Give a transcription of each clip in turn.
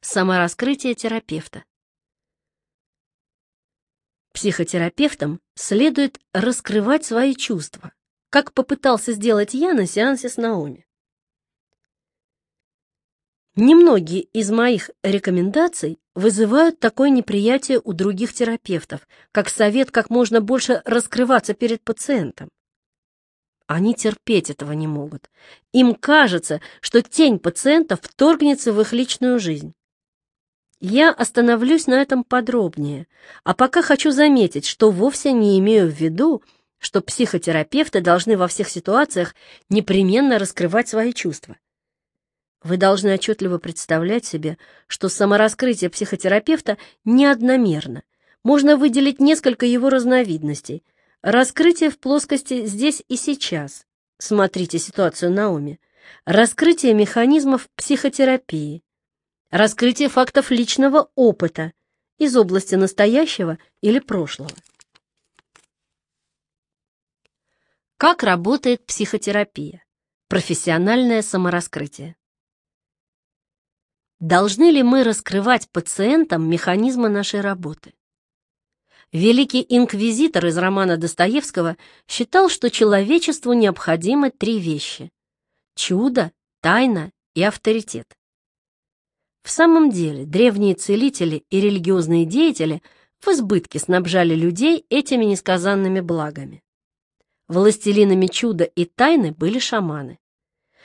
самораскрытие терапевта. Психотерапевтам следует раскрывать свои чувства, как попытался сделать я на сеансе с Наоми. Немногие из моих рекомендаций вызывают такое неприятие у других терапевтов, как совет как можно больше раскрываться перед пациентом. Они терпеть этого не могут. Им кажется, что тень пациента вторгнется в их личную жизнь. Я остановлюсь на этом подробнее, а пока хочу заметить, что вовсе не имею в виду, что психотерапевты должны во всех ситуациях непременно раскрывать свои чувства. Вы должны отчетливо представлять себе, что самораскрытие психотерапевта неодномерно. Можно выделить несколько его разновидностей – Раскрытие в плоскости здесь и сейчас. Смотрите ситуацию Наоми. Раскрытие механизмов психотерапии. Раскрытие фактов личного опыта из области настоящего или прошлого. Как работает психотерапия? Профессиональное самораскрытие. Должны ли мы раскрывать пациентам механизмы нашей работы? Великий инквизитор из романа Достоевского считал, что человечеству необходимы три вещи – чудо, тайна и авторитет. В самом деле, древние целители и религиозные деятели в избытке снабжали людей этими несказанными благами. Властелинами чуда и тайны были шаманы.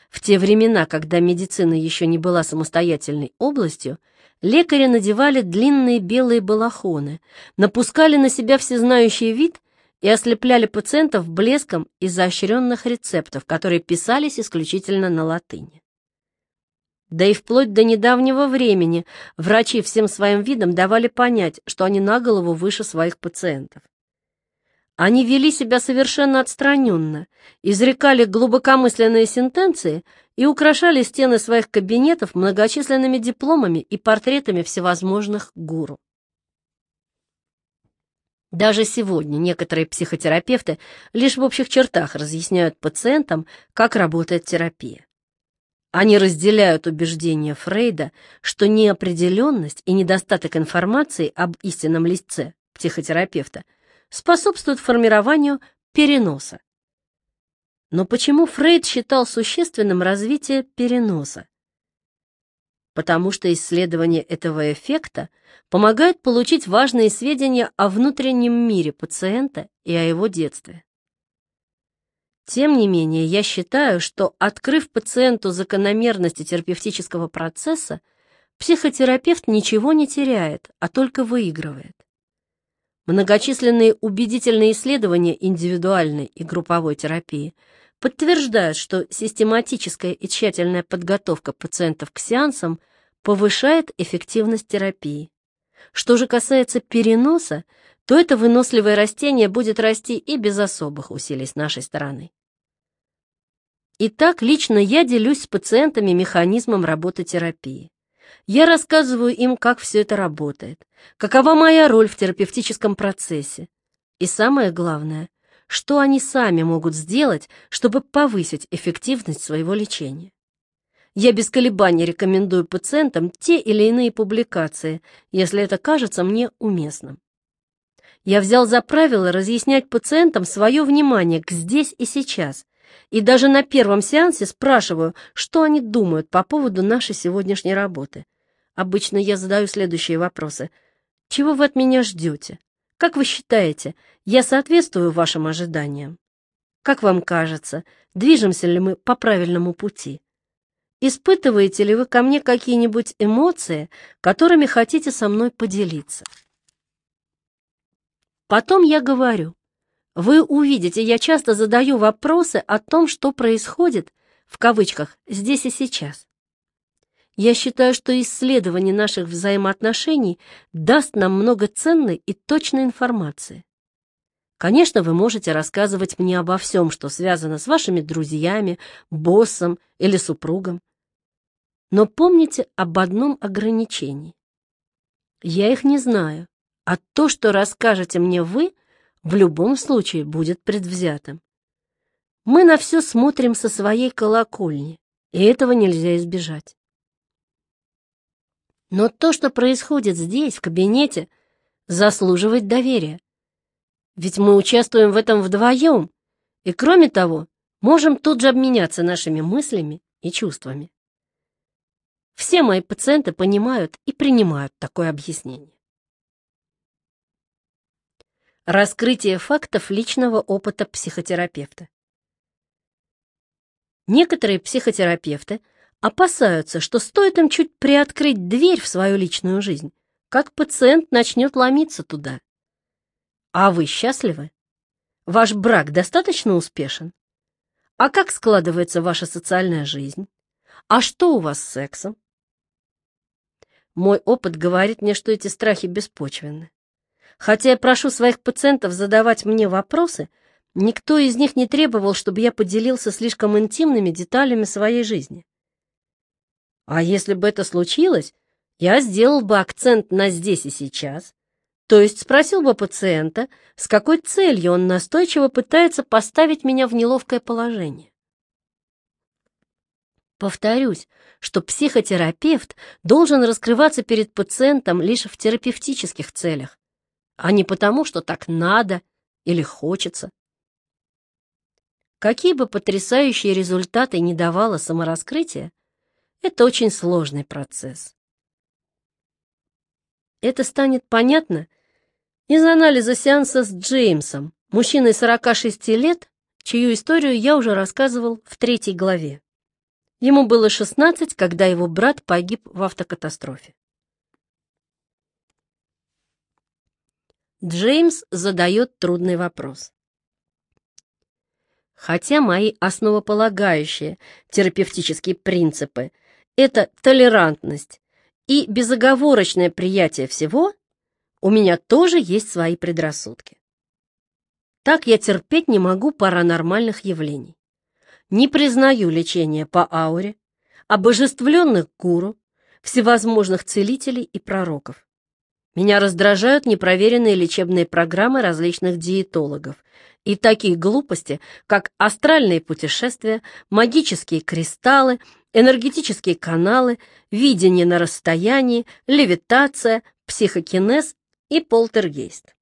В те времена, когда медицина еще не была самостоятельной областью, лекари надевали длинные белые балахоны, напускали на себя всезнающий вид и ослепляли пациентов блеском изощренных рецептов, которые писались исключительно на латыни. Да и вплоть до недавнего времени врачи всем своим видом давали понять, что они на голову выше своих пациентов. Они вели себя совершенно отстраненно, изрекали глубокомысленные сентенции и украшали стены своих кабинетов многочисленными дипломами и портретами всевозможных гуру. Даже сегодня некоторые психотерапевты лишь в общих чертах разъясняют пациентам, как работает терапия. Они разделяют убеждение Фрейда, что неопределенность и недостаток информации об истинном лице психотерапевта – способствует формированию переноса. Но почему Фрейд считал существенным развитие переноса? Потому что исследование этого эффекта помогает получить важные сведения о внутреннем мире пациента и о его детстве. Тем не менее, я считаю, что, открыв пациенту закономерности терапевтического процесса, психотерапевт ничего не теряет, а только выигрывает. Многочисленные убедительные исследования индивидуальной и групповой терапии подтверждают, что систематическая и тщательная подготовка пациентов к сеансам повышает эффективность терапии. Что же касается переноса, то это выносливое растение будет расти и без особых усилий с нашей стороны. Итак, лично я делюсь с пациентами механизмом работы терапии. Я рассказываю им, как все это работает, какова моя роль в терапевтическом процессе. И самое главное, что они сами могут сделать, чтобы повысить эффективность своего лечения. Я без колебаний рекомендую пациентам те или иные публикации, если это кажется мне уместным. Я взял за правило разъяснять пациентам свое внимание к здесь и сейчас, и даже на первом сеансе спрашиваю, что они думают по поводу нашей сегодняшней работы. Обычно я задаю следующие вопросы. Чего вы от меня ждете? Как вы считаете, я соответствую вашим ожиданиям? Как вам кажется, движемся ли мы по правильному пути? Испытываете ли вы ко мне какие-нибудь эмоции, которыми хотите со мной поделиться? Потом я говорю. Вы увидите, я часто задаю вопросы о том, что происходит, в кавычках, здесь и сейчас. Я считаю, что исследование наших взаимоотношений даст нам много ценной и точной информации. Конечно, вы можете рассказывать мне обо всем, что связано с вашими друзьями, боссом или супругом. Но помните об одном ограничении. Я их не знаю, а то, что расскажете мне вы, в любом случае будет предвзятым. Мы на все смотрим со своей колокольни, и этого нельзя избежать. Но то, что происходит здесь, в кабинете, заслуживает доверия. Ведь мы участвуем в этом вдвоем, и, кроме того, можем тут же обменяться нашими мыслями и чувствами. Все мои пациенты понимают и принимают такое объяснение. Раскрытие фактов личного опыта психотерапевта. Некоторые психотерапевты опасаются, что стоит им чуть приоткрыть дверь в свою личную жизнь, как пациент начнет ломиться туда. А вы счастливы? Ваш брак достаточно успешен? А как складывается ваша социальная жизнь? А что у вас с сексом? Мой опыт говорит мне, что эти страхи беспочвенны. Хотя я прошу своих пациентов задавать мне вопросы, никто из них не требовал, чтобы я поделился слишком интимными деталями своей жизни. А если бы это случилось, я сделал бы акцент на здесь и сейчас, то есть спросил бы пациента, с какой целью он настойчиво пытается поставить меня в неловкое положение. Повторюсь, что психотерапевт должен раскрываться перед пациентом лишь в терапевтических целях, а не потому, что так надо или хочется. Какие бы потрясающие результаты ни давало самораскрытие, это очень сложный процесс. Это станет понятно из анализа сеанса с Джеймсом, мужчиной 46 лет, чью историю я уже рассказывал в третьей главе. Ему было 16, когда его брат погиб в автокатастрофе. Джеймс задает трудный вопрос. Хотя мои основополагающие терапевтические принципы — это толерантность и безоговорочное приятие всего, у меня тоже есть свои предрассудки. Так я терпеть не могу паранормальных явлений. Не признаю лечения по ауре, обожествленных гуру, всевозможных целителей и пророков. Меня раздражают непроверенные лечебные программы различных диетологов и такие глупости, как астральные путешествия, магические кристаллы, энергетические каналы, видение на расстоянии, левитация, психокинез и полтергейст.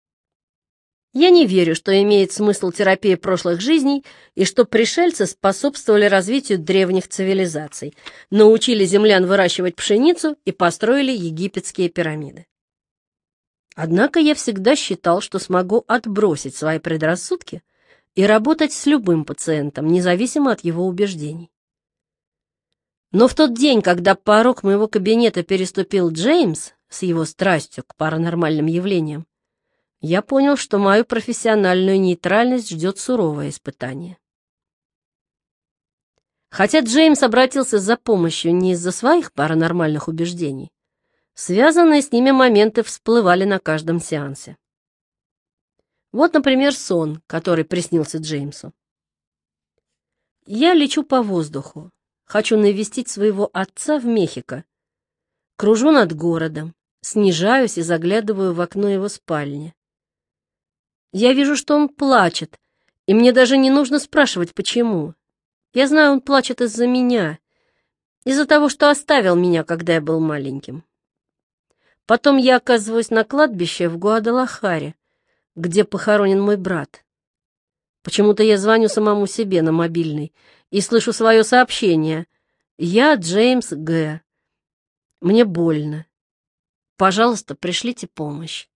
Я не верю, что имеет смысл терапия прошлых жизней и что пришельцы способствовали развитию древних цивилизаций, научили землян выращивать пшеницу и построили египетские пирамиды. Однако я всегда считал, что смогу отбросить свои предрассудки и работать с любым пациентом, независимо от его убеждений. Но в тот день, когда порог моего кабинета переступил Джеймс с его страстью к паранормальным явлениям, я понял, что мою профессиональную нейтральность ждет суровое испытание. Хотя Джеймс обратился за помощью не из-за своих паранормальных убеждений, Связанные с ними моменты всплывали на каждом сеансе. Вот, например, сон, который приснился Джеймсу. Я лечу по воздуху. Хочу навестить своего отца в Мехико. Кружу над городом, снижаюсь и заглядываю в окно его спальни. Я вижу, что он плачет, и мне даже не нужно спрашивать, почему. Я знаю, он плачет из-за меня, из-за того, что оставил меня, когда я был маленьким. Потом я оказываюсь на кладбище в Гуадалахаре, где похоронен мой брат. Почему-то я звоню самому себе на мобильный и слышу свое сообщение. «Я Джеймс Г. Мне больно. Пожалуйста, пришлите помощь».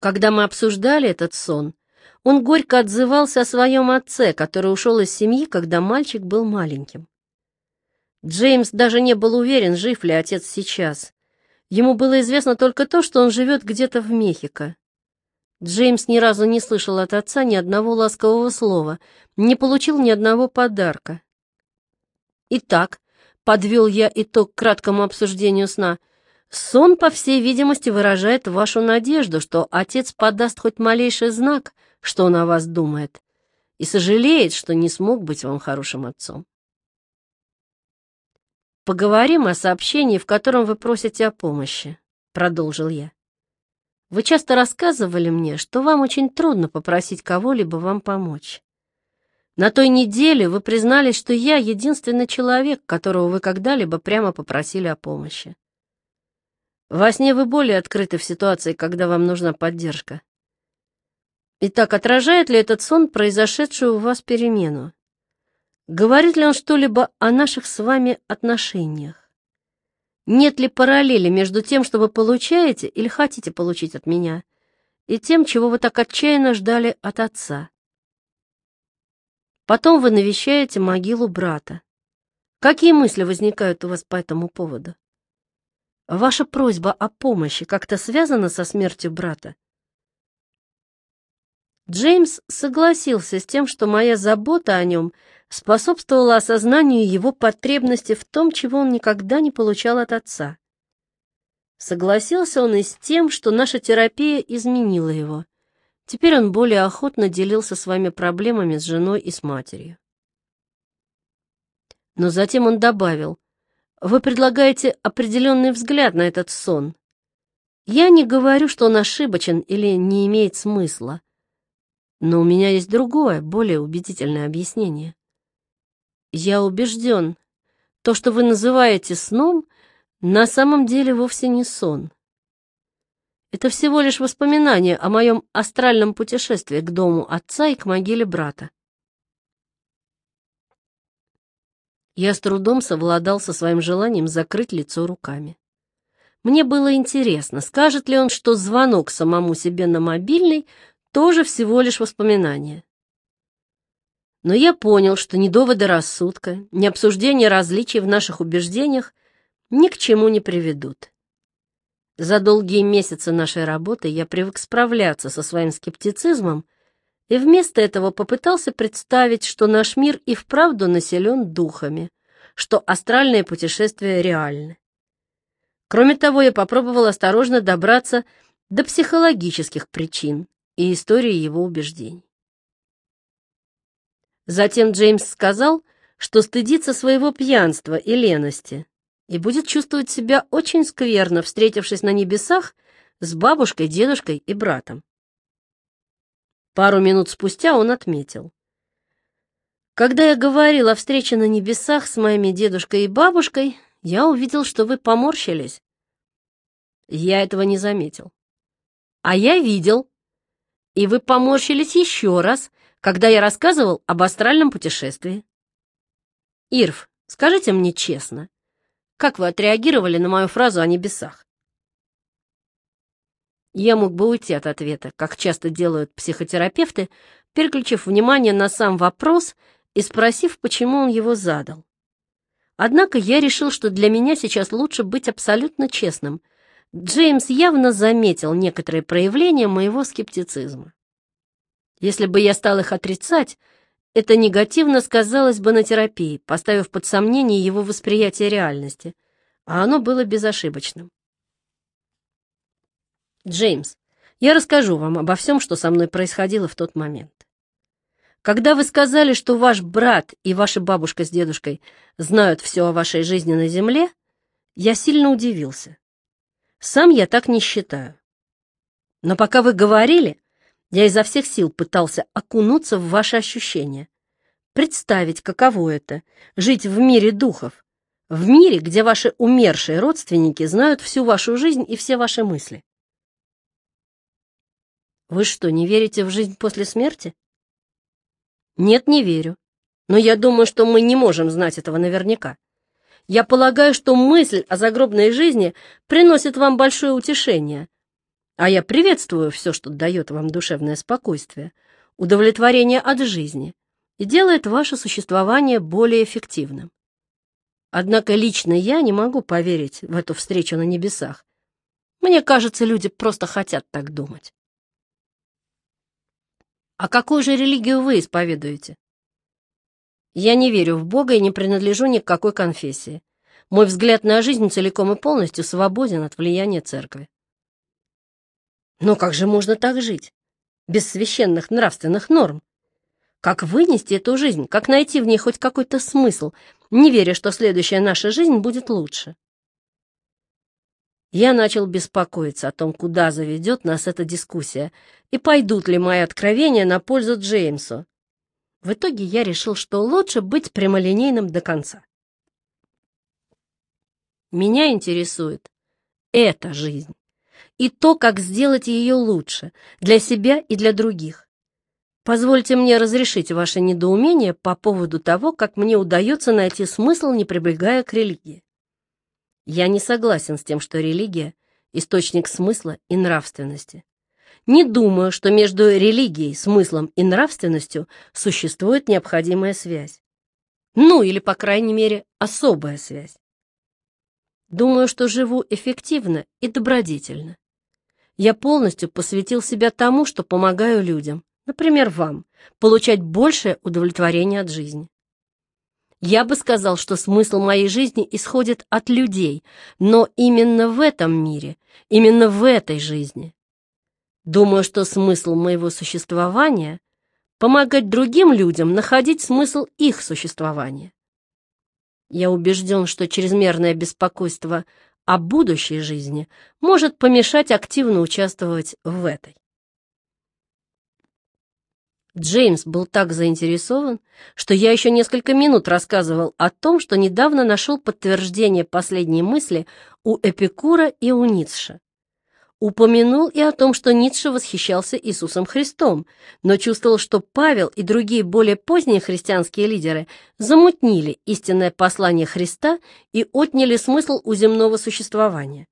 Когда мы обсуждали этот сон, он горько отзывался о своем отце, который ушел из семьи, когда мальчик был маленьким. Джеймс даже не был уверен, жив ли отец сейчас. Ему было известно только то, что он живет где-то в Мехико. Джеймс ни разу не слышал от отца ни одного ласкового слова, не получил ни одного подарка. Итак, подвел я итог краткому обсуждению сна. Сон, по всей видимости, выражает вашу надежду, что отец подаст хоть малейший знак, что он о вас думает, и сожалеет, что не смог быть вам хорошим отцом. «Поговорим о сообщении, в котором вы просите о помощи», — продолжил я. «Вы часто рассказывали мне, что вам очень трудно попросить кого-либо вам помочь. На той неделе вы признались, что я единственный человек, которого вы когда-либо прямо попросили о помощи. Во сне вы более открыты в ситуации, когда вам нужна поддержка. Итак, отражает ли этот сон произошедшую у вас перемену? Говорит ли он что-либо о наших с вами отношениях? Нет ли параллели между тем, что вы получаете или хотите получить от меня, и тем, чего вы так отчаянно ждали от отца? Потом вы навещаете могилу брата. Какие мысли возникают у вас по этому поводу? Ваша просьба о помощи как-то связана со смертью брата? Джеймс согласился с тем, что моя забота о нем способствовала осознанию его потребности в том, чего он никогда не получал от отца. Согласился он и с тем, что наша терапия изменила его. Теперь он более охотно делился своими проблемами с женой и с матерью. Но затем он добавил, «Вы предлагаете определенный взгляд на этот сон. Я не говорю, что он ошибочен или не имеет смысла. Но у меня есть другое, более убедительное объяснение. Я убежден, то, что вы называете сном, на самом деле вовсе не сон. Это всего лишь воспоминание о моем астральном путешествии к дому отца и к могиле брата. Я с трудом совладал со своим желанием закрыть лицо руками. Мне было интересно, скажет ли он, что звонок самому себе на мобильный тоже всего лишь воспоминание. Но я понял, что ни доводы рассудка, ни обсуждение различий в наших убеждениях ни к чему не приведут. За долгие месяцы нашей работы я привык справляться со своим скептицизмом и вместо этого попытался представить, что наш мир и вправду населен духами, что астральные путешествия реальны. Кроме того, я попробовал осторожно добраться до психологических причин, и истории его убеждений. Затем Джеймс сказал, что стыдится своего пьянства и лености и будет чувствовать себя очень скверно, встретившись на небесах с бабушкой, дедушкой и братом. Пару минут спустя он отметил. Когда я говорил о встрече на небесах с моими дедушкой и бабушкой, я увидел, что вы поморщились. Я этого не заметил. А я видел, и вы поморщились еще раз, когда я рассказывал об астральном путешествии. Ирв, скажите мне честно, как вы отреагировали на мою фразу о небесах? Я мог бы уйти от ответа, как часто делают психотерапевты, переключив внимание на сам вопрос и спросив, почему он его задал. Однако я решил, что для меня сейчас лучше быть абсолютно честным — Джеймс явно заметил некоторые проявления моего скептицизма. Если бы я стал их отрицать, это негативно сказалось бы на терапии, поставив под сомнение его восприятие реальности, а оно было безошибочным. Джеймс, я расскажу вам обо всем, что со мной происходило в тот момент. Когда вы сказали, что ваш брат и ваша бабушка с дедушкой знают все о вашей жизни на Земле, я сильно удивился. Сам я так не считаю. Но пока вы говорили, я изо всех сил пытался окунуться в ваши ощущения, представить, каково это — жить в мире духов, в мире, где ваши умершие родственники знают всю вашу жизнь и все ваши мысли. Вы что, не верите в жизнь после смерти? Нет, не верю. Но я думаю, что мы не можем знать этого наверняка. Я полагаю, что мысль о загробной жизни приносит вам большое утешение. А я приветствую все, что дает вам душевное спокойствие, удовлетворение от жизни и делает ваше существование более эффективным. Однако лично я не могу поверить в эту встречу на небесах. Мне кажется, люди просто хотят так думать. А какую же религию вы исповедуете? Я не верю в Бога и не принадлежу ни к какой конфессии. Мой взгляд на жизнь целиком и полностью свободен от влияния церкви. Но как же можно так жить? Без священных нравственных норм? Как вынести эту жизнь? Как найти в ней хоть какой-то смысл, не веря, что следующая наша жизнь будет лучше? Я начал беспокоиться о том, куда заведет нас эта дискуссия, и пойдут ли мои откровения на пользу Джеймсу, В итоге я решил, что лучше быть прямолинейным до конца. Меня интересует эта жизнь и то, как сделать ее лучше для себя и для других. Позвольте мне разрешить ваше недоумение по поводу того, как мне удается найти смысл, не прибегая к религии. Я не согласен с тем, что религия — источник смысла и нравственности. Не думаю, что между религией, смыслом и нравственностью существует необходимая связь. Ну, или, по крайней мере, особая связь. Думаю, что живу эффективно и добродетельно. Я полностью посвятил себя тому, что помогаю людям, например, вам, получать большее удовлетворение от жизни. Я бы сказал, что смысл моей жизни исходит от людей, но именно в этом мире, именно в этой жизни. Думаю, что смысл моего существования — помогать другим людям находить смысл их существования. Я убежден, что чрезмерное беспокойство о будущей жизни может помешать активно участвовать в этой. Джеймс был так заинтересован, что я еще несколько минут рассказывал о том, что недавно нашел подтверждение последней мысли у Эпикура и у Ницше. Упомянул и о том, что Ницше восхищался Иисусом Христом, но чувствовал, что Павел и другие более поздние христианские лидеры замутнили истинное послание Христа и отняли смысл у земного существования.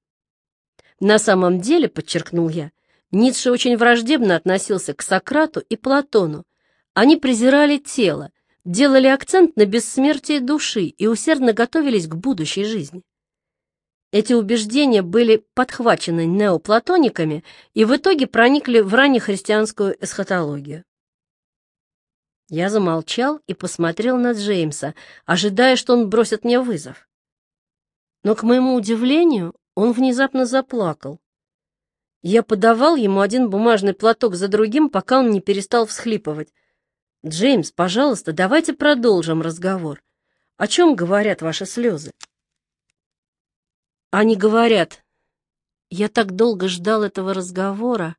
На самом деле, подчеркнул я, Ницше очень враждебно относился к Сократу и Платону. Они презирали тело, делали акцент на бессмертие души и усердно готовились к будущей жизни. Эти убеждения были подхвачены неоплатониками и в итоге проникли в раннехристианскую эсхатологию. Я замолчал и посмотрел на Джеймса, ожидая, что он бросит мне вызов. Но, к моему удивлению, он внезапно заплакал. Я подавал ему один бумажный платок за другим, пока он не перестал всхлипывать. «Джеймс, пожалуйста, давайте продолжим разговор. О чем говорят ваши слезы?» Они говорят, я так долго ждал этого разговора,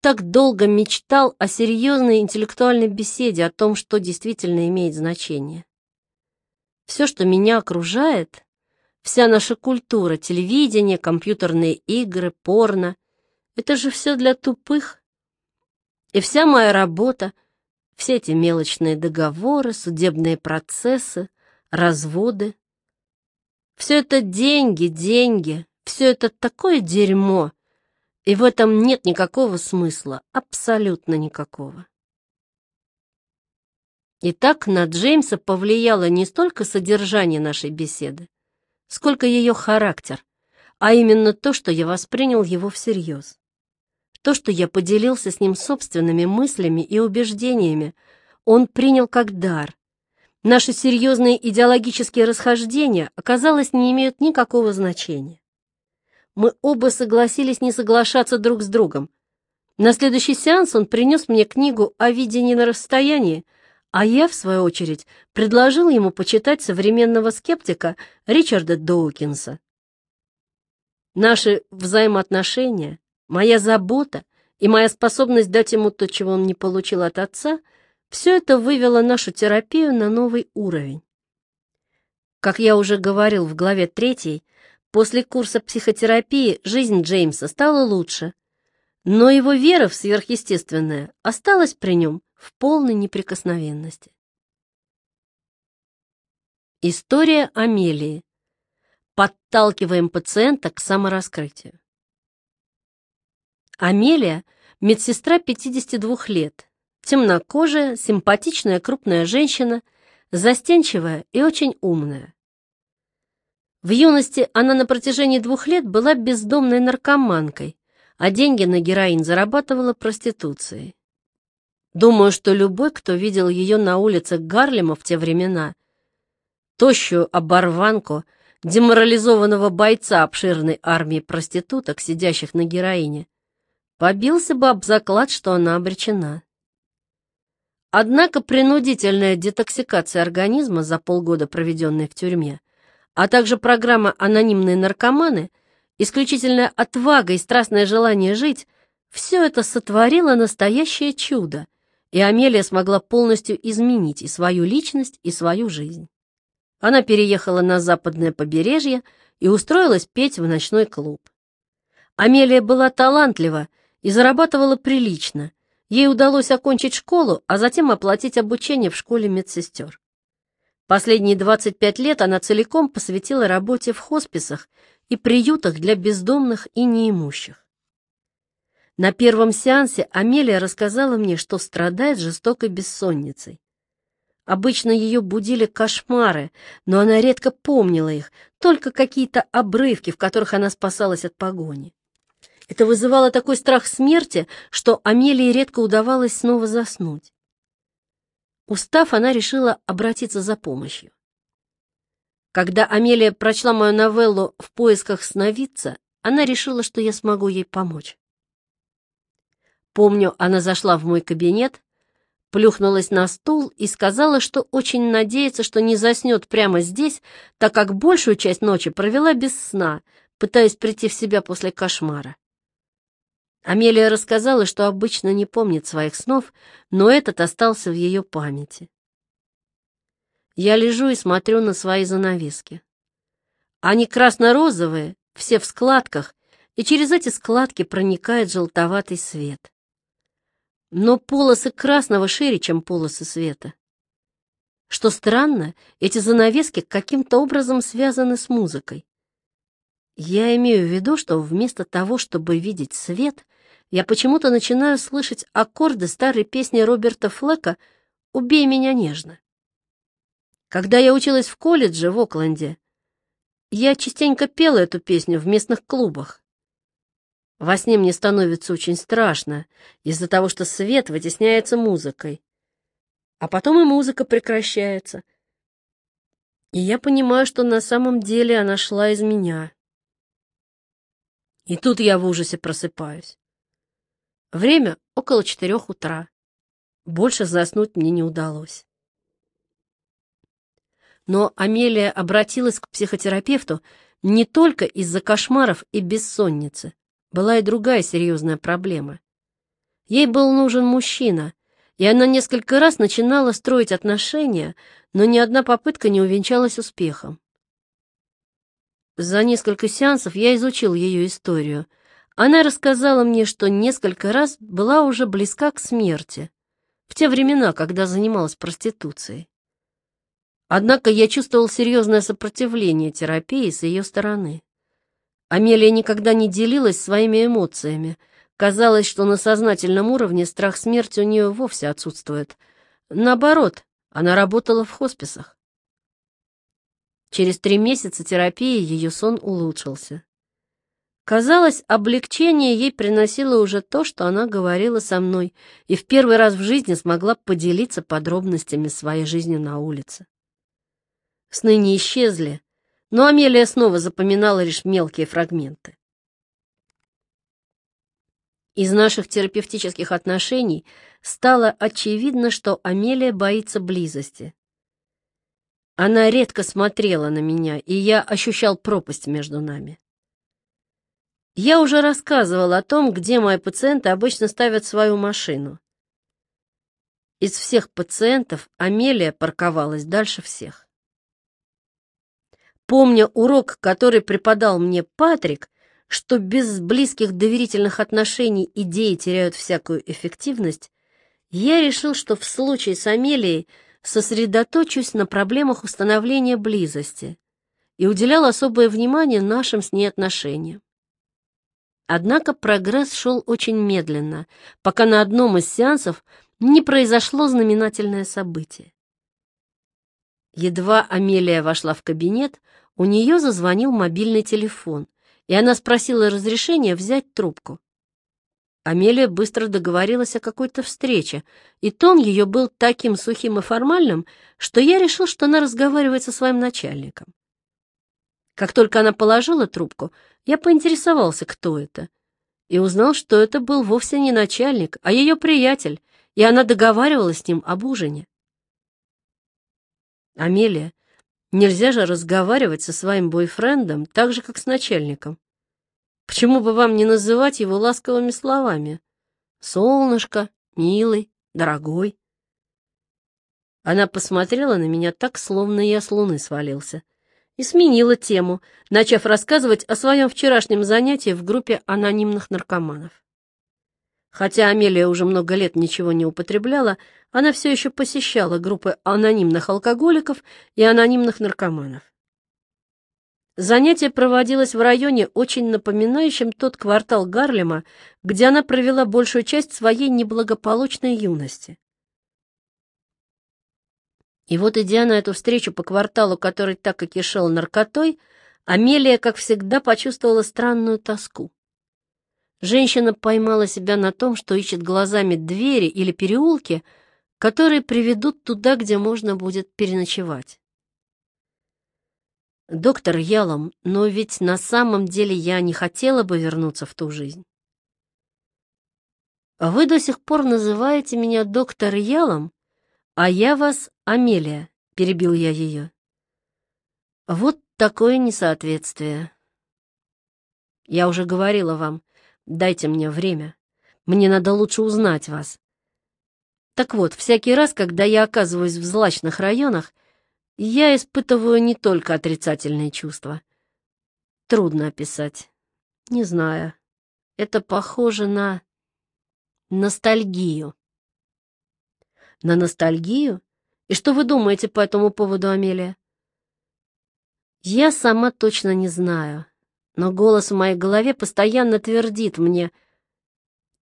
так долго мечтал о серьезной интеллектуальной беседе о том, что действительно имеет значение. Все, что меня окружает, вся наша культура, телевидение, компьютерные игры, порно, это же все для тупых. И вся моя работа, все эти мелочные договоры, судебные процессы, разводы, все это деньги, деньги, все это такое дерьмо, и в этом нет никакого смысла, абсолютно никакого. Итак, на Джеймса повлияло не столько содержание нашей беседы, сколько ее характер, а именно то, что я воспринял его всерьез. То, что я поделился с ним собственными мыслями и убеждениями, он принял как дар, Наши серьезные идеологические расхождения, оказалось, не имеют никакого значения. Мы оба согласились не соглашаться друг с другом. На следующий сеанс он принес мне книгу о видении на расстоянии, а я, в свою очередь, предложил ему почитать современного скептика Ричарда Доукинса. Наши взаимоотношения, моя забота и моя способность дать ему то, чего он не получил от отца — все это вывело нашу терапию на новый уровень. Как я уже говорил в главе третьей, после курса психотерапии жизнь Джеймса стала лучше, но его вера в сверхъестественное осталась при нем в полной неприкосновенности. История Амелии. Подталкиваем пациента к самораскрытию. Амелия – медсестра 52 лет, темнокожая, симпатичная крупная женщина, застенчивая и очень умная. В юности она на протяжении двух лет была бездомной наркоманкой, а деньги на героин зарабатывала проституцией. Думаю, что любой, кто видел ее на улицах Гарлема в те времена, тощую оборванку, деморализованного бойца обширной армии проституток, сидящих на героине, побился бы об заклад, что она обречена. Однако принудительная детоксикация организма за полгода, проведенной в тюрьме, а также программа «Анонимные наркоманы», исключительная отвага и страстное желание жить, все это сотворило настоящее чудо, и Амелия смогла полностью изменить и свою личность, и свою жизнь. Она переехала на западное побережье и устроилась петь в ночной клуб. Амелия была талантлива и зарабатывала прилично. Ей удалось окончить школу, а затем оплатить обучение в школе медсестер. Последние 25 лет она целиком посвятила работе в хосписах и приютах для бездомных и неимущих. На первом сеансе Амелия рассказала мне, что страдает жестокой бессонницей. Обычно ее будили кошмары, но она редко помнила их, только какие-то обрывки, в которых она спасалась от погони. Это вызывало такой страх смерти, что Амелии редко удавалось снова заснуть. Устав, она решила обратиться за помощью. Когда Амелия прочла мою новеллу «В поисках сновидца», она решила, что я смогу ей помочь. Помню, она зашла в мой кабинет, плюхнулась на стул и сказала, что очень надеется, что не заснет прямо здесь, так как большую часть ночи провела без сна, пытаясь прийти в себя после кошмара. Амелия рассказала, что обычно не помнит своих снов, но этот остался в ее памяти. Я лежу и смотрю на свои занавески. Они красно-розовые, все в складках, и через эти складки проникает желтоватый свет. Но полосы красного шире, чем полосы света. Что странно, эти занавески каким-то образом связаны с музыкой. Я имею в виду, что вместо того, чтобы видеть свет, я почему-то начинаю слышать аккорды старой песни Роберта Флека «Убей меня нежно». Когда я училась в колледже в Окленде, я частенько пела эту песню в местных клубах. Во сне мне становится очень страшно из-за того, что свет вытесняется музыкой. А потом и музыка прекращается. И я понимаю, что на самом деле она шла из меня. И тут я в ужасе просыпаюсь. Время около четырех утра. Больше заснуть мне не удалось. Но Амелия обратилась к психотерапевту не только из-за кошмаров и бессонницы. Была и другая серьезная проблема. Ей был нужен мужчина, и она несколько раз начинала строить отношения, но ни одна попытка не увенчалась успехом. За несколько сеансов я изучил ее историю — она рассказала мне, что несколько раз была уже близка к смерти, в те времена, когда занималась проституцией. Однако я чувствовал серьезное сопротивление терапии с ее стороны. Амелия никогда не делилась своими эмоциями. Казалось, что на сознательном уровне страх смерти у нее вовсе отсутствует. Наоборот, она работала в хосписах. Через три месяца терапии ее сон улучшился. Казалось, облегчение ей приносило уже то, что она говорила со мной, и в первый раз в жизни смогла поделиться подробностями своей жизни на улице. Сны не исчезли, но Амелия снова запоминала лишь мелкие фрагменты. Из наших терапевтических отношений стало очевидно, что Амелия боится близости. Она редко смотрела на меня, и я ощущал пропасть между нами. Я уже рассказывал о том, где мои пациенты обычно ставят свою машину. Из всех пациентов Амелия парковалась дальше всех. Помня урок, который преподал мне Патрик, что без близких доверительных отношений идеи теряют всякую эффективность, я решил, что в случае с Амелией сосредоточусь на проблемах установления близости и уделял особое внимание нашим с ней отношениям. Однако прогресс шел очень медленно, пока на одном из сеансов не произошло знаменательное событие. Едва Амелия вошла в кабинет, у нее зазвонил мобильный телефон, и она спросила разрешения взять трубку. Амелия быстро договорилась о какой-то встрече, и тон ее был таким сухим и формальным, что я решил, что она разговаривает со своим начальником. Как только она положила трубку, я поинтересовался, кто это, и узнал, что это был вовсе не начальник, а ее приятель, и она договаривалась с ним об ужине. «Амелия, нельзя же разговаривать со своим бойфрендом так же, как с начальником. Почему бы вам не называть его ласковыми словами? Солнышко, милый, дорогой. Она посмотрела на меня так, словно я с луны свалился, и сменила тему, начав рассказывать о своем вчерашнем занятии в группе анонимных наркоманов. Хотя Амелия уже много лет ничего не употребляла, она все еще посещала группы анонимных алкоголиков и анонимных наркоманов. Занятие проводилось в районе, очень напоминающем тот квартал Гарлема, где она провела большую часть своей неблагополучной юности. И вот, идя на эту встречу по кварталу, который так и кишел наркотой, Амелия, как всегда, почувствовала странную тоску. Женщина поймала себя на том, что ищет глазами двери или переулки, которые приведут туда, где можно будет переночевать. Доктор Ялом, но ведь на самом деле я не хотела бы вернуться в ту жизнь. Вы до сих пор называете меня доктор Ялом, а я вас Амелия, перебил я ее. Вот такое несоответствие. Я уже говорила вам, дайте мне время. Мне надо лучше узнать вас. Так вот, всякий раз, когда я оказываюсь в злачных районах, я испытываю не только отрицательные чувства. Трудно описать. Не знаю. Это похоже на ностальгию. На ностальгию? И что вы думаете по этому поводу, Амелия? Я сама точно не знаю, но голос в моей голове постоянно твердит мне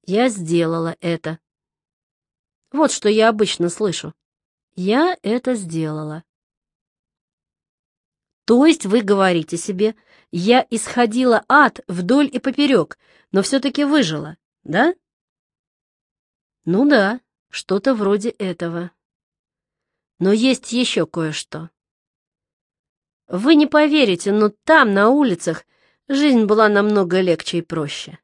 «Я сделала это». Вот что я обычно слышу. «Я это сделала». То есть вы говорите себе, я исходила ад вдоль и поперек, но все-таки выжила, да? Ну да, что-то вроде этого. Но есть еще кое-что. Вы не поверите, но там, на улицах, жизнь была намного легче и проще.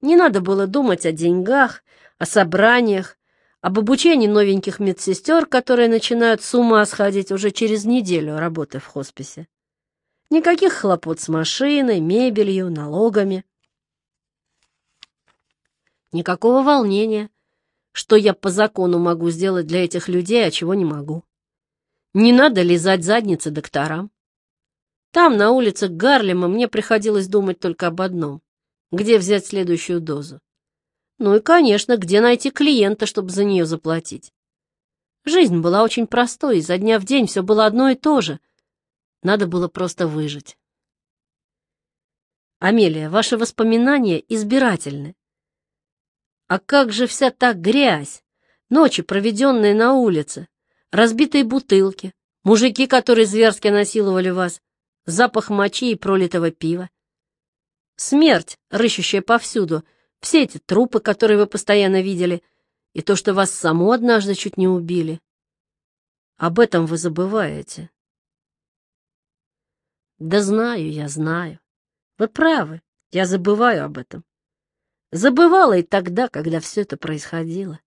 Не надо было думать о деньгах, о собраниях, об обучении новеньких медсестер, которые начинают с ума сходить уже через неделю работы в хосписе. Никаких хлопот с машиной, мебелью, налогами. Никакого волнения, что я по закону могу сделать для этих людей, а чего не могу. Не надо лизать задницы докторам. Там, на улице Гарлема, мне приходилось думать только об одном — где взять следующую дозу. Ну и, конечно, где найти клиента, чтобы за нее заплатить. Жизнь была очень простой, изо дня в день все было одно и то же. Надо было просто выжить. Амелия, ваши воспоминания избирательны. А как же вся та грязь, ночи, проведенные на улице, разбитые бутылки, мужики, которые зверски насиловали вас, запах мочи и пролитого пива. Смерть, рыщущая повсюду, все эти трупы, которые вы постоянно видели, и то, что вас саму однажды чуть не убили. Об этом вы забываете. Да знаю, я знаю. Вы правы, я забываю об этом. Забывала и тогда, когда все это происходило.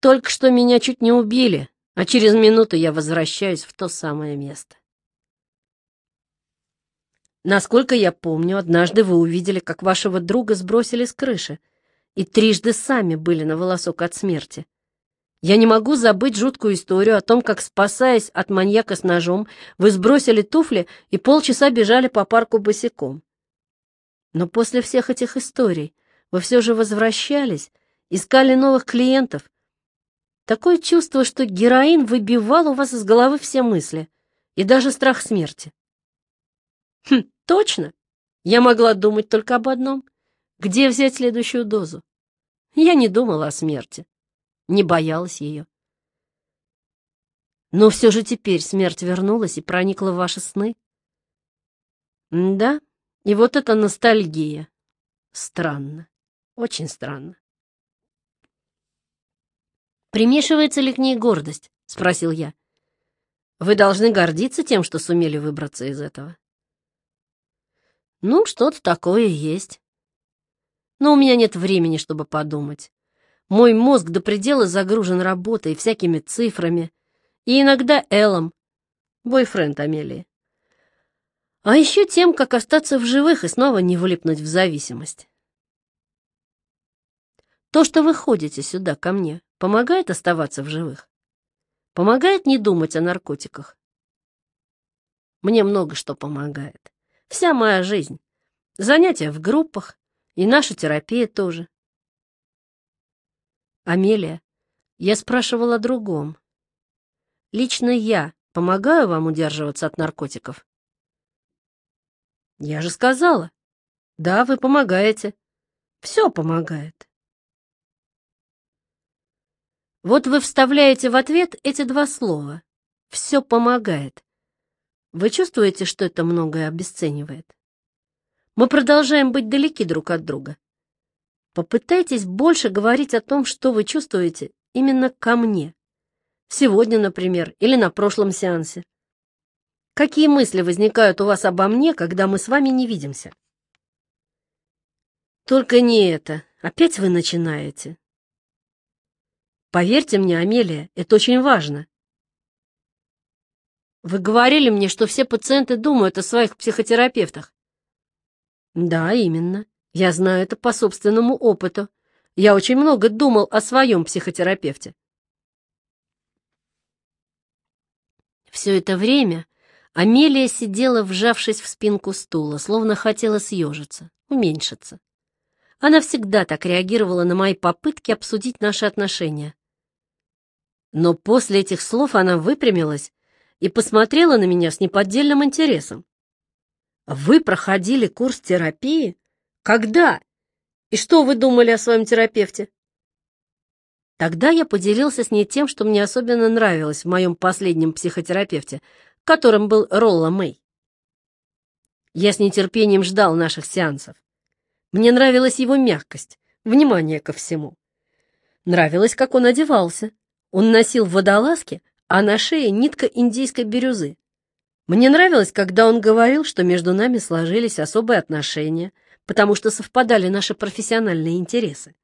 Только что меня чуть не убили, а через минуту я возвращаюсь в то самое место. Насколько я помню, однажды вы увидели, как вашего друга сбросили с крыши, и трижды сами были на волосок от смерти. Я не могу забыть жуткую историю о том, как, спасаясь от маньяка с ножом, вы сбросили туфли и полчаса бежали по парку босиком. Но после всех этих историй вы все же возвращались, искали новых клиентов. Такое чувство, что героин выбивал у вас из головы все мысли, и даже страх смерти. Хм, точно. Я могла думать только об одном. Где взять следующую дозу? Я не думала о смерти, не боялась ее. Но все же теперь смерть вернулась и проникла в ваши сны. Да, и вот это ностальгия. Странно, очень странно. «Примешивается ли к ней гордость?» — спросил я. «Вы должны гордиться тем, что сумели выбраться из этого». «Ну, что-то такое есть. Но у меня нет времени, чтобы подумать. Мой мозг до предела загружен работой, всякими цифрами, и иногда Эллом, бойфренд Амелии. А еще тем, как остаться в живых и снова не влипнуть в зависимость. То, что вы ходите сюда ко мне, помогает оставаться в живых? Помогает не думать о наркотиках? Мне много что помогает. Вся моя жизнь. Занятия в группах и наша терапия тоже. Амелия, я спрашивала о другом. Лично я помогаю вам удерживаться от наркотиков? Я же сказала. Да, вы помогаете. Все помогает. Вот вы вставляете в ответ эти два слова. Все помогает. Вы чувствуете, что это многое обесценивает? Мы продолжаем быть далеки друг от друга. Попытайтесь больше говорить о том, что вы чувствуете именно ко мне. Сегодня, например, или на прошлом сеансе. Какие мысли возникают у вас обо мне, когда мы с вами не видимся? Только не это. Опять вы начинаете. Поверьте мне, Амелия, это очень важно. Вы говорили мне, что все пациенты думают о своих психотерапевтах. Да, именно. Я знаю это по собственному опыту. Я очень много думал о своем психотерапевте. Все это время Амелия сидела, вжавшись в спинку стула, словно хотела съежиться, уменьшиться. Она всегда так реагировала на мои попытки обсудить наши отношения. Но после этих слов она выпрямилась и посмотрела на меня с неподдельным интересом. «Вы проходили курс терапии? Когда? И что вы думали о своем терапевте?» Тогда я поделился с ней тем, что мне особенно нравилось в моем последнем психотерапевте, которым был Ролла Мэй. Я с нетерпением ждал наших сеансов. Мне нравилась его мягкость, внимание ко всему. Нравилось, как он одевался. Он носил водолазки, а на шее нитка индийской бирюзы. Мне нравилось, когда он говорил, что между нами сложились особые отношения, потому что совпадали наши профессиональные интересы.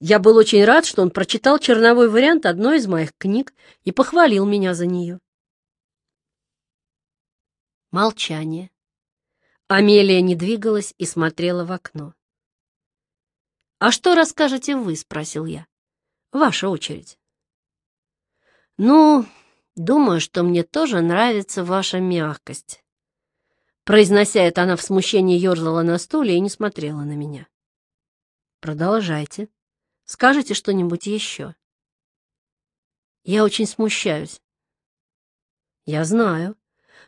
Я был очень рад, что он прочитал черновой вариант одной из моих книг и похвалил меня за нее. Молчание. Амелия не двигалась и смотрела в окно. «А что расскажете вы?» — спросил я. «Ваша очередь». «Ну, думаю, что мне тоже нравится ваша мягкость». Произнося это, она в смущении ерзала на стуле и не смотрела на меня. «Продолжайте. Скажите что-нибудь еще». «Я очень смущаюсь». «Я знаю.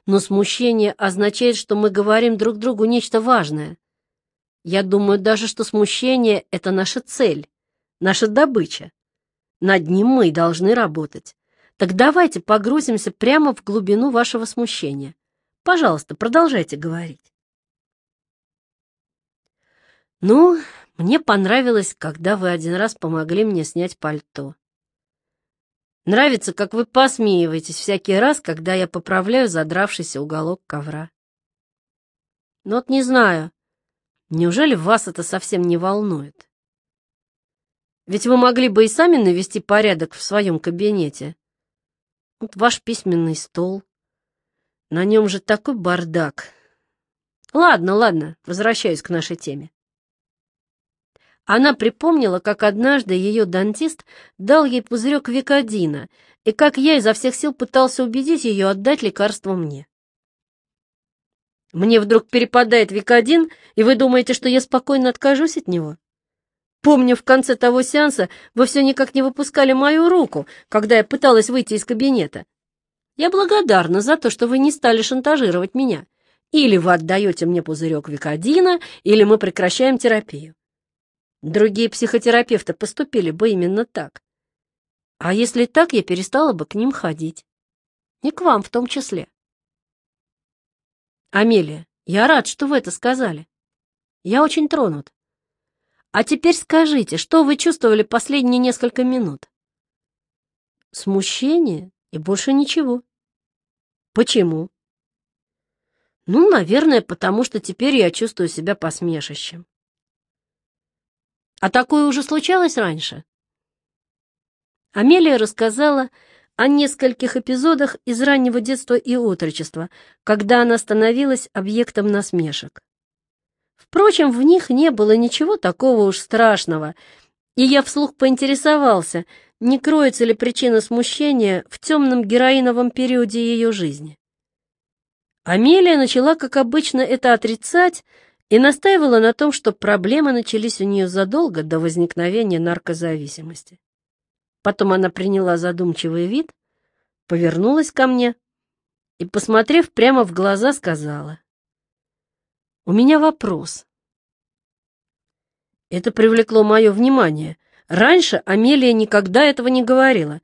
Но смущение означает, что мы говорим друг другу нечто важное. Я думаю даже, что смущение — это наша цель, наша добыча. Над ним мы должны работать. Так давайте погрузимся прямо в глубину вашего смущения. Пожалуйста, продолжайте говорить. Ну, мне понравилось, когда вы один раз помогли мне снять пальто. Нравится, как вы посмеиваетесь всякий раз, когда я поправляю задравшийся уголок ковра. Но вот не знаю, неужели вас это совсем не волнует? Ведь вы могли бы и сами навести порядок в своем кабинете. Вот ваш письменный стол. На нем же такой бардак. Ладно, ладно, возвращаюсь к нашей теме. Она припомнила, как однажды ее дантист дал ей пузырек викодина, и как я изо всех сил пытался убедить ее отдать лекарство мне. Мне вдруг перепадает викодин, и вы думаете, что я спокойно откажусь от него? Помню, в конце того сеанса вы все никак не выпускали мою руку, когда я пыталась выйти из кабинета. Я благодарна за то, что вы не стали шантажировать меня. Или вы отдаете мне пузырек Викодина, или мы прекращаем терапию. Другие психотерапевты поступили бы именно так. А если так, я перестала бы к ним ходить. И к вам в том числе. Амелия, я рад, что вы это сказали. Я очень тронут. А теперь скажите, что вы чувствовали последние несколько минут? Смущение и больше ничего. Почему? Ну, наверное, потому что теперь я чувствую себя посмешищем. А такое уже случалось раньше? Амелия рассказала о нескольких эпизодах из раннего детства и отрочества, когда она становилась объектом насмешек. Впрочем, в них не было ничего такого уж страшного, И я вслух поинтересовался, не кроется ли причина смущения в темном героиновом периоде ее жизни. Амелия начала, как обычно, это отрицать и настаивала на том, что проблемы начались у нее задолго до возникновения наркозависимости. Потом она приняла задумчивый вид, повернулась ко мне и, посмотрев прямо в глаза, сказала, «У меня вопрос. Это привлекло мое внимание. Раньше Амелия никогда этого не говорила.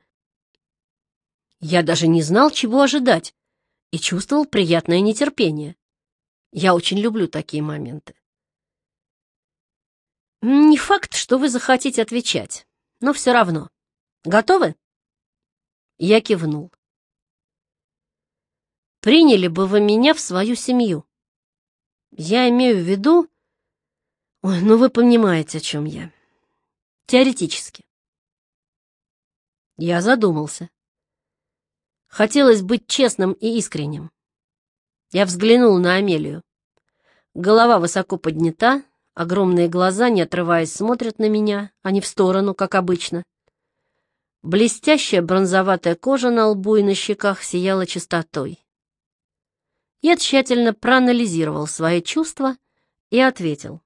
Я даже не знал, чего ожидать, и чувствовал приятное нетерпение. Я очень люблю такие моменты. Не факт, что вы захотите отвечать, но все равно. Готовы? Я кивнул. Приняли бы вы меня в свою семью? Я имею в виду, Ой, ну вы понимаете, о чем я. Теоретически. Я задумался. Хотелось быть честным и искренним. Я взглянул на Амелию. Голова высоко поднята, огромные глаза, не отрываясь, смотрят на меня, а не в сторону, как обычно. Блестящая бронзоватая кожа на лбу и на щеках сияла чистотой. Я тщательно проанализировал свои чувства и ответил.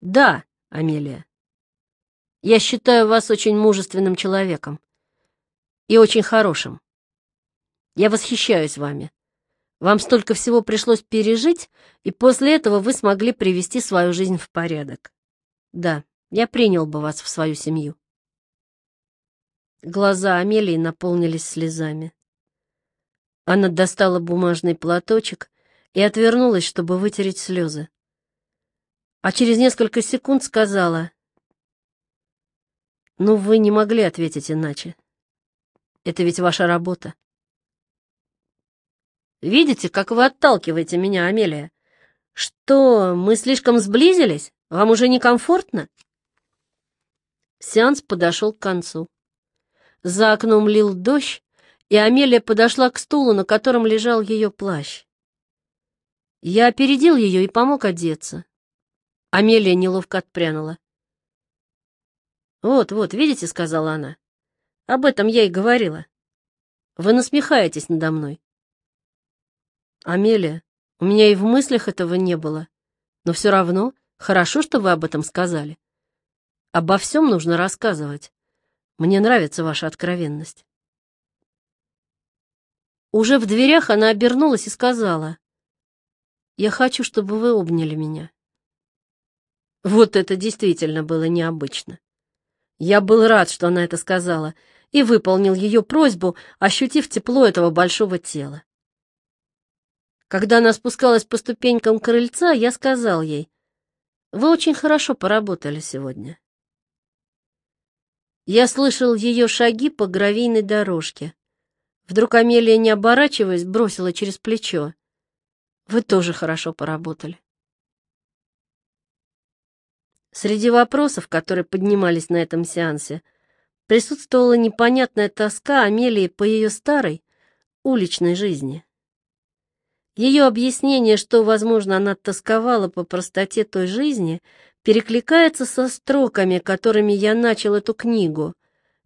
Да, Амелия. Я считаю вас очень мужественным человеком и очень хорошим. Я восхищаюсь вами. Вам столько всего пришлось пережить, и после этого вы смогли привести свою жизнь в порядок. Да, я принял бы вас в свою семью. Глаза Амелии наполнились слезами. Она достала бумажный платочек и отвернулась, чтобы вытереть слезы а через несколько секунд сказала, «Ну, вы не могли ответить иначе. Это ведь ваша работа». «Видите, как вы отталкиваете меня, Амелия? Что, мы слишком сблизились? Вам уже некомфортно?» Сеанс подошел к концу. За окном лил дождь, и Амелия подошла к стулу, на котором лежал ее плащ. Я опередил ее и помог одеться. Амелия неловко отпрянула. «Вот, вот, видите», — сказала она. «Об этом я и говорила. Вы насмехаетесь надо мной». «Амелия, у меня и в мыслях этого не было. Но все равно хорошо, что вы об этом сказали. Обо всем нужно рассказывать. Мне нравится ваша откровенность». Уже в дверях она обернулась и сказала, «Я хочу, чтобы вы обняли меня». Вот это действительно было необычно. Я был рад, что она это сказала, и выполнил ее просьбу, ощутив тепло этого большого тела. Когда она спускалась по ступенькам крыльца, я сказал ей, «Вы очень хорошо поработали сегодня». Я слышал ее шаги по гравийной дорожке. Вдруг Амелия, не оборачиваясь, бросила через плечо. «Вы тоже хорошо поработали». Среди вопросов, которые поднимались на этом сеансе, присутствовала непонятная тоска Амелии по ее старой, уличной жизни. Ее объяснение, что, возможно, она тосковала по простоте той жизни, перекликается со строками, которыми я начал эту книгу,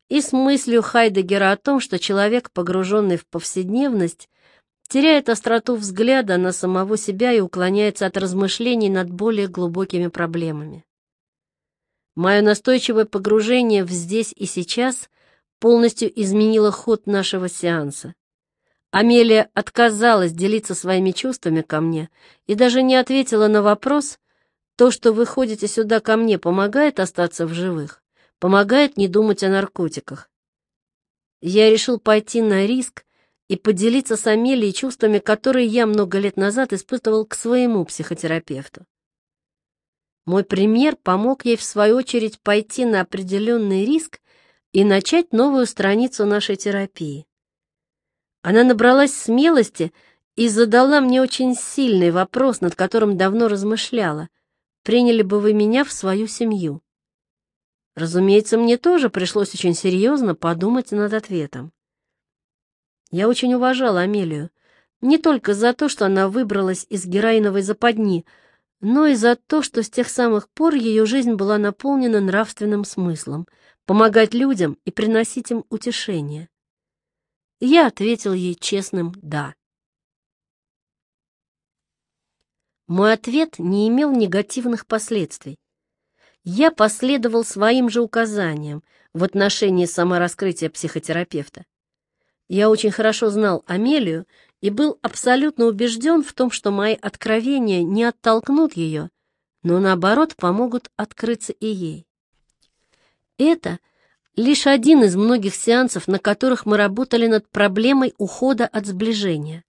и с мыслью Хайдегера о том, что человек, погруженный в повседневность, теряет остроту взгляда на самого себя и уклоняется от размышлений над более глубокими проблемами. Мое настойчивое погружение в здесь и сейчас полностью изменило ход нашего сеанса. Амелия отказалась делиться своими чувствами ко мне и даже не ответила на вопрос, то, что вы ходите сюда ко мне, помогает остаться в живых, помогает не думать о наркотиках. Я решил пойти на риск и поделиться с Амелией чувствами, которые я много лет назад испытывал к своему психотерапевту. Мой пример помог ей, в свою очередь, пойти на определенный риск и начать новую страницу нашей терапии. Она набралась смелости и задала мне очень сильный вопрос, над которым давно размышляла. Приняли бы вы меня в свою семью? Разумеется, мне тоже пришлось очень серьезно подумать над ответом. Я очень уважала Амелию, не только за то, что она выбралась из героиновой западни, но и за то, что с тех самых пор ее жизнь была наполнена нравственным смыслом — помогать людям и приносить им утешение. Я ответил ей честным «да». Мой ответ не имел негативных последствий. Я последовал своим же указаниям в отношении самораскрытия психотерапевта. Я очень хорошо знал Амелию и был абсолютно убежден в том, что мои откровения не оттолкнут ее, но наоборот помогут открыться и ей. Это лишь один из многих сеансов, на которых мы работали над проблемой ухода от сближения.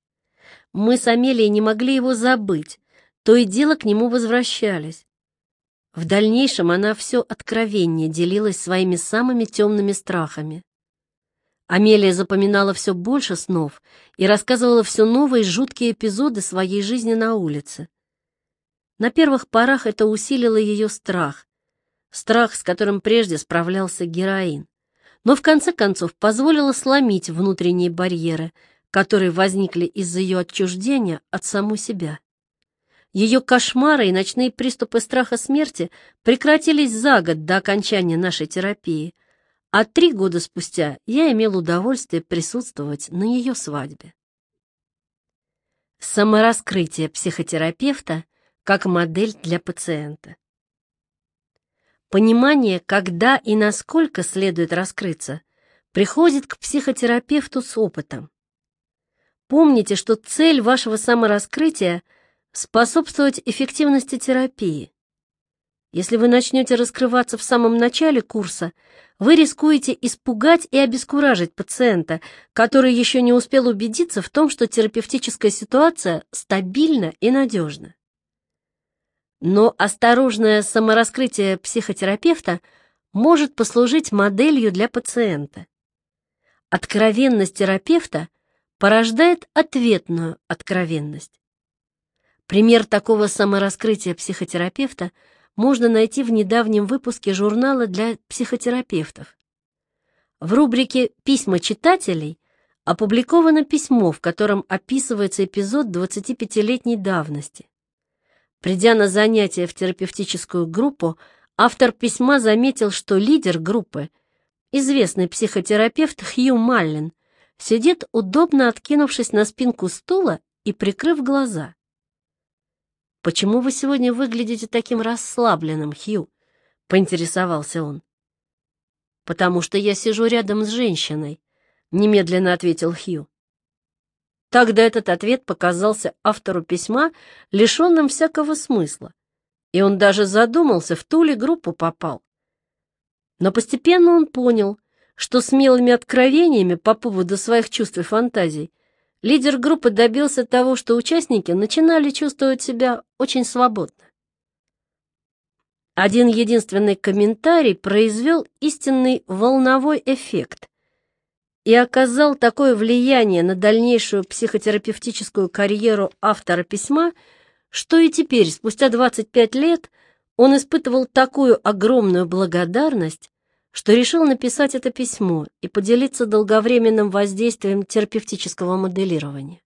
Мы с Амелией не могли его забыть, то и дело к нему возвращались. В дальнейшем она все откровеннее делилась своими самыми темными страхами. Амелия запоминала все больше снов и рассказывала все новые жуткие эпизоды своей жизни на улице. На первых порах это усилило ее страх, страх, с которым прежде справлялся героин, но в конце концов позволило сломить внутренние барьеры, которые возникли из-за ее отчуждения от саму себя. Ее кошмары и ночные приступы страха смерти прекратились за год до окончания нашей терапии, а три года спустя я имел удовольствие присутствовать на ее свадьбе. Самораскрытие психотерапевта как модель для пациента. Понимание, когда и насколько следует раскрыться, приходит к психотерапевту с опытом. Помните, что цель вашего самораскрытия – способствовать эффективности терапии. Если вы начнете раскрываться в самом начале курса, вы рискуете испугать и обескуражить пациента, который еще не успел убедиться в том, что терапевтическая ситуация стабильна и надежна. Но осторожное самораскрытие психотерапевта может послужить моделью для пациента. Откровенность терапевта порождает ответную откровенность. Пример такого самораскрытия психотерапевта – можно найти в недавнем выпуске журнала для психотерапевтов. В рубрике «Письма читателей» опубликовано письмо, в котором описывается эпизод 25-летней давности. Придя на занятие в терапевтическую группу, автор письма заметил, что лидер группы, известный психотерапевт Хью Маллин, сидит удобно откинувшись на спинку стула и прикрыв глаза. «Почему вы сегодня выглядите таким расслабленным, Хью?» — поинтересовался он. «Потому что я сижу рядом с женщиной», — немедленно ответил Хью. Тогда этот ответ показался автору письма лишенным всякого смысла, и он даже задумался, в ту ли группу попал. Но постепенно он понял, что смелыми откровениями по поводу своих чувств и фантазий лидер группы добился того, что участники начинали чувствовать себя очень свободно. Один единственный комментарий произвел истинный волновой эффект и оказал такое влияние на дальнейшую психотерапевтическую карьеру автора письма, что и теперь, спустя 25 лет, он испытывал такую огромную благодарность, что решил написать это письмо и поделиться долговременным воздействием терапевтического моделирования.